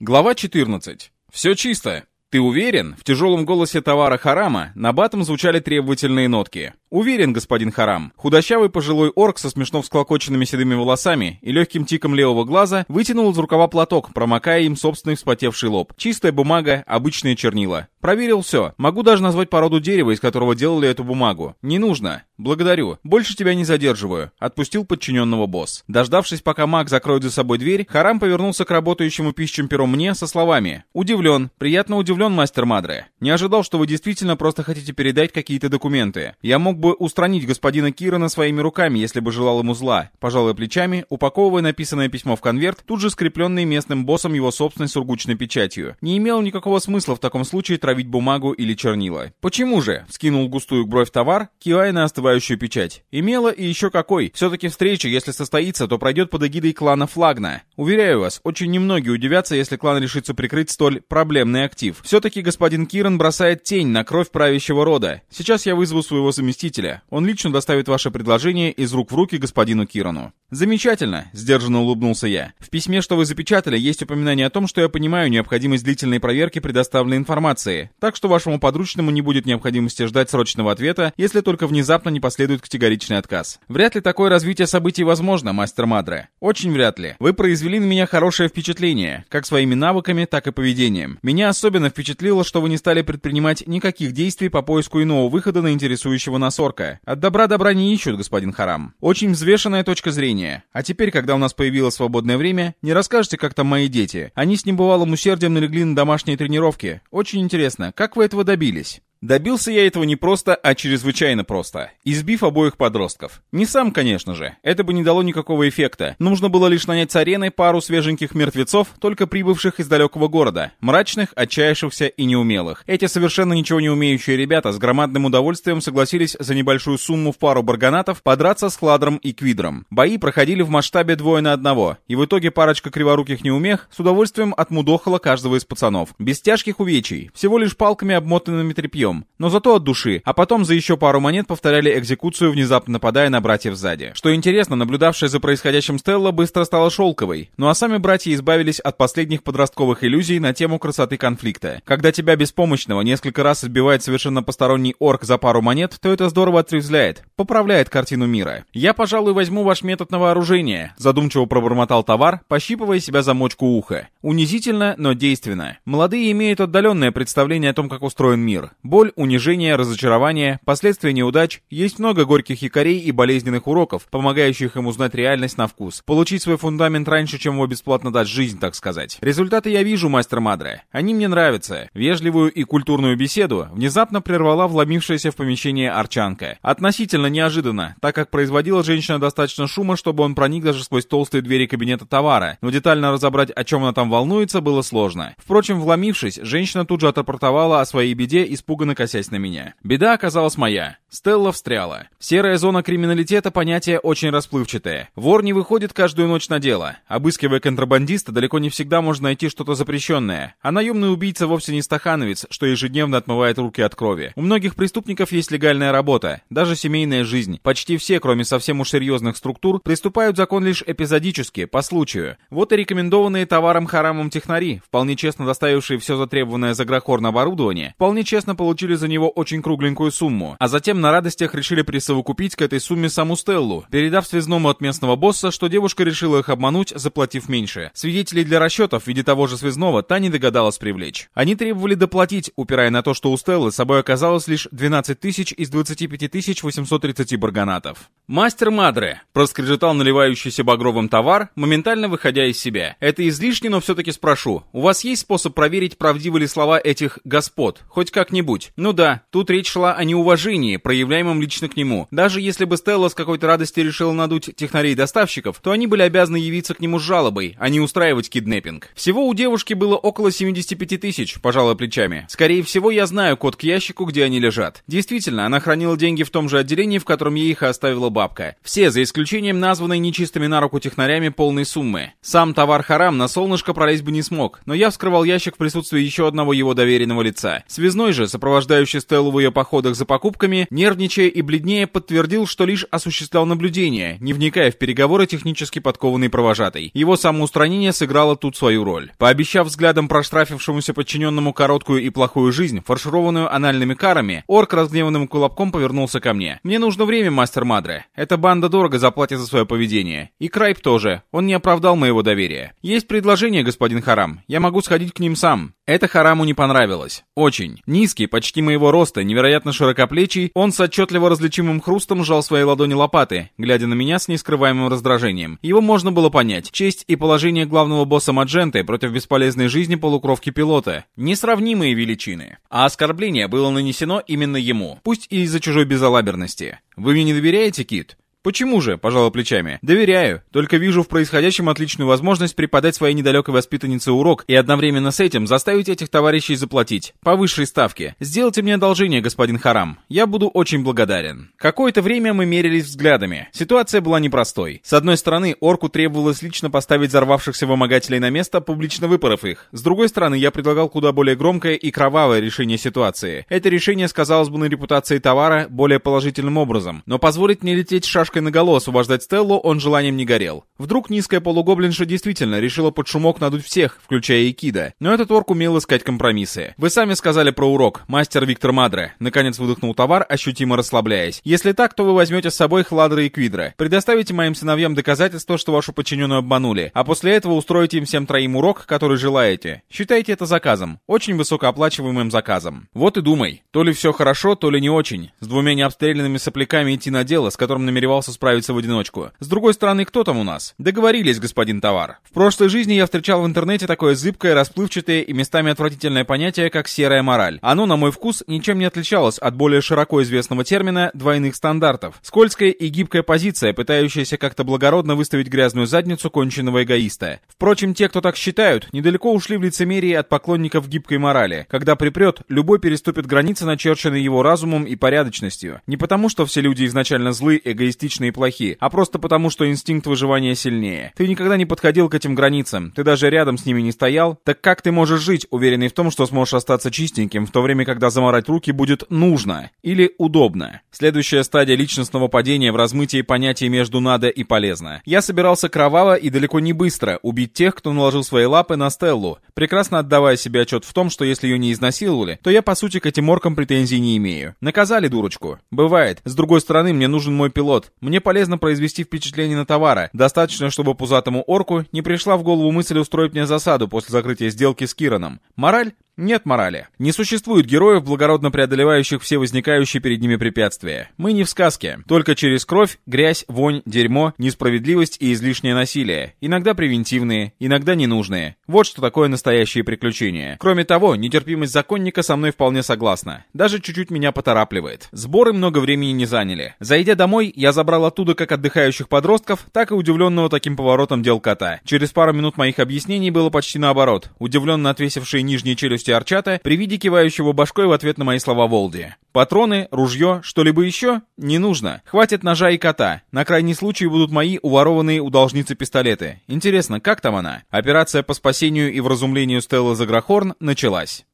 Глава 14. Все чисто. Ты уверен? В тяжелом голосе товара Харама на батом звучали требовательные нотки. «Уверен, господин Харам». Худощавый пожилой орк со смешно всклокоченными седыми волосами и легким тиком левого глаза вытянул из рукава платок, промокая им собственный вспотевший лоб. Чистая бумага, обычные чернила. Проверил все. Могу даже назвать породу дерева, из которого делали эту бумагу. Не нужно. Благодарю. Больше тебя не задерживаю. Отпустил подчиненного босс. Дождавшись, пока маг закроет за собой дверь, Харам повернулся к работающему пищем пером мне со словами. Удивлен. Приятно удивлен, мастер Мадре. Не ожидал, что вы действительно просто хотите передать какие-то документы. Я мог бы устранить господина Кирана своими руками, если бы желал ему зла. Пожалуй, плечами, упаковывая написанное письмо в конверт, тут же скрепленный местным боссом его собственной сургучной печатью. Не имело никакого смысла в таком случае травить бумагу или чернила. «Почему же?» — вскинул густую бровь товар, кивая на остывающую печать. «Имело и еще какой. Все-таки встреча, если состоится, то пройдет под эгидой клана Флагна. Уверяю вас, очень немногие удивятся, если клан решится прикрыть столь проблемный актив. Все-таки господин Киран бросает тень на кровь правящего рода. Сейчас я вызову своего заместителя. Он лично доставит ваше предложение из рук в руки господину Кирану. «Замечательно», — сдержанно улыбнулся я. «В письме, что вы запечатали, есть упоминание о том, что я понимаю необходимость длительной проверки предоставленной информации, так что вашему подручному не будет необходимости ждать срочного ответа, если только внезапно не последует категоричный отказ. Вряд ли такое развитие событий возможно, мастер Мадре. Очень вряд ли. Вы произвели на меня хорошее впечатление, как своими навыками, так и поведением. Меня особенно впечатлило, что вы не стали предпринимать никаких действий по поиску иного выхода на интересующего нас орка. От добра добра не ищут, господин Харам. Очень взвешенная точка зрения. А теперь, когда у нас появилось свободное время, не расскажете, как там мои дети? Они с небывалым усердием налегли на домашние тренировки. Очень интересно, как вы этого добились? Добился я этого не просто, а чрезвычайно просто, избив обоих подростков. Не сам, конечно же, это бы не дало никакого эффекта. Нужно было лишь нанять с арены пару свеженьких мертвецов, только прибывших из далекого города, мрачных, отчаявшихся и неумелых. Эти совершенно ничего не умеющие ребята с громадным удовольствием согласились за небольшую сумму в пару барганатов подраться с Хладром и Квидром. Бои проходили в масштабе двое на одного, и в итоге парочка криворуких неумех с удовольствием отмудохала каждого из пацанов. Без тяжких увечий, всего лишь палками обмотанными тряпьем, мечом, но зато от души, а потом за еще пару монет повторяли экзекуцию, внезапно нападая на братьев сзади. Что интересно, наблюдавшая за происходящим Стелла быстро стала шелковой, ну а сами братья избавились от последних подростковых иллюзий на тему красоты конфликта. Когда тебя беспомощного несколько раз избивает совершенно посторонний орк за пару монет, то это здорово отрезвляет, поправляет картину мира. Я, пожалуй, возьму ваш метод на вооружение, задумчиво пробормотал товар, пощипывая себя за мочку уха. Унизительно, но действенно. Молодые имеют отдаленное представление о том, как устроен мир. Боль Боль, унижение, разочарование, последствия неудач, есть много горьких якорей и болезненных уроков, помогающих им узнать реальность на вкус, получить свой фундамент раньше, чем его бесплатно дать жизнь, так сказать. Результаты я вижу, мастер Мадре. Они мне нравятся. Вежливую и культурную беседу внезапно прервала вломившаяся в помещение арчанка. Относительно неожиданно, так как производила женщина достаточно шума, чтобы он проник даже сквозь толстые двери кабинета товара, но детально разобрать, о чем она там волнуется, было сложно. Впрочем, вломившись, женщина тут же отрапортовала о своей беде, испуганно косясь на меня. Беда оказалась моя. Стелла встряла. Серая зона криминалитета — понятие очень расплывчатое. Вор не выходит каждую ночь на дело. Обыскивая контрабандиста, далеко не всегда можно найти что-то запрещенное. А наемный убийца вовсе не стахановец, что ежедневно отмывает руки от крови. У многих преступников есть легальная работа, даже семейная жизнь. Почти все, кроме совсем уж серьезных структур, приступают закон лишь эпизодически, по случаю. Вот и рекомендованные товаром харамом технари, вполне честно доставившие все затребованное за грохорное оборудование, вполне честно получили получили за него очень кругленькую сумму, а затем на радостях решили присовокупить к этой сумме саму Стеллу, передав связному от местного босса, что девушка решила их обмануть, заплатив меньше. Свидетелей для расчетов в виде того же связного та не догадалась привлечь. Они требовали доплатить, упирая на то, что у Стеллы с собой оказалось лишь 12 тысяч из 25 тысяч 830 барганатов. «Мастер Мадре!» — проскрежетал наливающийся багровым товар, моментально выходя из себя. «Это излишне, но все-таки спрошу. У вас есть способ проверить, правдивы ли слова этих господ? Хоть как-нибудь?» Ну да, тут речь шла о неуважении, проявляемом лично к нему. Даже если бы Стелла с какой-то радости решила надуть технарей-доставщиков, то они были обязаны явиться к нему с жалобой, а не устраивать киднеппинг. Всего у девушки было около 75 тысяч, пожалуй, плечами. Скорее всего, я знаю код к ящику, где они лежат. Действительно, она хранила деньги в том же отделении, в котором ей их оставила бабка. Все, за исключением названной нечистыми на руку технарями полной суммы. Сам товар Харам на солнышко пролезть бы не смог, но я вскрывал ящик в присутствии еще одного его доверенного лица. Связной же, сопровождая сопровождающий Стеллу в ее походах за покупками, нервничая и бледнее, подтвердил, что лишь осуществлял наблюдение, не вникая в переговоры технически подкованный провожатый. Его самоустранение сыграло тут свою роль. Пообещав взглядом проштрафившемуся подчиненному короткую и плохую жизнь, фаршированную анальными карами, орк разгневанным кулаком повернулся ко мне. «Мне нужно время, мастер Мадре. Эта банда дорого заплатит за свое поведение. И Крайп тоже. Он не оправдал моего доверия. Есть предложение, господин Харам. Я могу сходить к ним сам. Это Хараму не понравилось. Очень. Низкий, почти моего роста, невероятно широкоплечий, он с отчетливо различимым хрустом сжал свои ладони лопаты, глядя на меня с нескрываемым раздражением. Его можно было понять. Честь и положение главного босса Мадженты против бесполезной жизни полукровки пилота. Несравнимые величины. А оскорбление было нанесено именно ему. Пусть и из-за чужой безалаберности. Вы мне не доверяете, Кит? «Почему же?» – пожала плечами. «Доверяю. Только вижу в происходящем отличную возможность преподать своей недалекой воспитаннице урок и одновременно с этим заставить этих товарищей заплатить. По высшей ставке. Сделайте мне одолжение, господин Харам. Я буду очень благодарен». Какое-то время мы мерились взглядами. Ситуация была непростой. С одной стороны, орку требовалось лично поставить взорвавшихся вымогателей на место, публично выпоров их. С другой стороны, я предлагал куда более громкое и кровавое решение ситуации. Это решение сказалось бы на репутации товара более положительным образом. Но позволить мне лететь шашкой на наголо освобождать Стеллу он желанием не горел. Вдруг низкая полугоблинша действительно решила под шумок надуть всех, включая и. Но этот орк умел искать компромиссы. Вы сами сказали про урок, мастер Виктор Мадре. Наконец выдохнул товар, ощутимо расслабляясь. Если так, то вы возьмете с собой Хладра и Квидра. Предоставите моим сыновьям доказательства, что вашу подчиненную обманули, а после этого устроите им всем троим урок, который желаете. Считайте это заказом. Очень высокооплачиваемым заказом. Вот и думай. То ли все хорошо, то ли не очень. С двумя необстрелянными сопляками идти на дело, с которым намеревался пытался справиться в одиночку. С другой стороны, кто там у нас? Договорились, господин товар. В прошлой жизни я встречал в интернете такое зыбкое, расплывчатое и местами отвратительное понятие, как серая мораль. Оно, на мой вкус, ничем не отличалось от более широко известного термина двойных стандартов. Скользкая и гибкая позиция, пытающаяся как-то благородно выставить грязную задницу конченного эгоиста. Впрочем, те, кто так считают, недалеко ушли в лицемерии от поклонников гибкой морали. Когда припрет, любой переступит границы, начерченные его разумом и порядочностью. Не потому, что все люди изначально злы, эгоистичны эгоистичны и плохи, а просто потому, что инстинкт выживания сильнее. Ты никогда не подходил к этим границам, ты даже рядом с ними не стоял. Так как ты можешь жить, уверенный в том, что сможешь остаться чистеньким, в то время, когда заморать руки будет нужно или удобно? Следующая стадия личностного падения в размытии понятий между «надо» и «полезно». Я собирался кроваво и далеко не быстро убить тех, кто наложил свои лапы на Стеллу, прекрасно отдавая себе отчет в том, что если ее не изнасиловали, то я, по сути, к этим оркам претензий не имею. Наказали дурочку. Бывает. С другой стороны, мне нужен мой пилот. Мне полезно произвести впечатление на товара. Достаточно, чтобы пузатому орку не пришла в голову мысль устроить мне засаду после закрытия сделки с Кираном. Мораль? Нет морали. Не существует героев, благородно преодолевающих все возникающие перед ними препятствия. Мы не в сказке. Только через кровь, грязь, вонь, дерьмо, несправедливость и излишнее насилие. Иногда превентивные, иногда ненужные. Вот что такое настоящие приключения. Кроме того, нетерпимость законника со мной вполне согласна. Даже чуть-чуть меня поторапливает. Сборы много времени не заняли. Зайдя домой, я забрал оттуда как отдыхающих подростков, так и удивленного таким поворотом дел кота. Через пару минут моих объяснений было почти наоборот. Удивленно отвесившие нижние челюсти челюсти Арчата при виде кивающего башкой в ответ на мои слова Волди. Патроны, ружье, что-либо еще? Не нужно. Хватит ножа и кота. На крайний случай будут мои уворованные у должницы пистолеты. Интересно, как там она? Операция по спасению и вразумлению Стеллы Заграхорн началась.